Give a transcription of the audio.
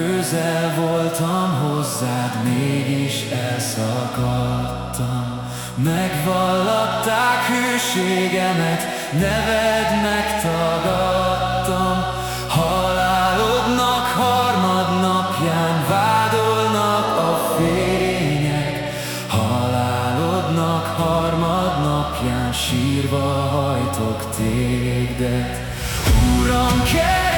közel voltam hozzád, mégis elszakadtam. Megvallatták hűségemet, neved megtagadtam. Halálodnak harmadnapján vádolnak a fények. Halálodnak harmadnapján sírva hajtok tégedet Uram, kell